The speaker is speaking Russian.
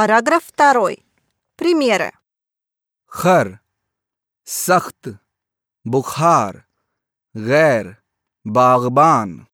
Параграф 2. Примеры. Хар, Сахт, Бухар, Гэр, Багбан.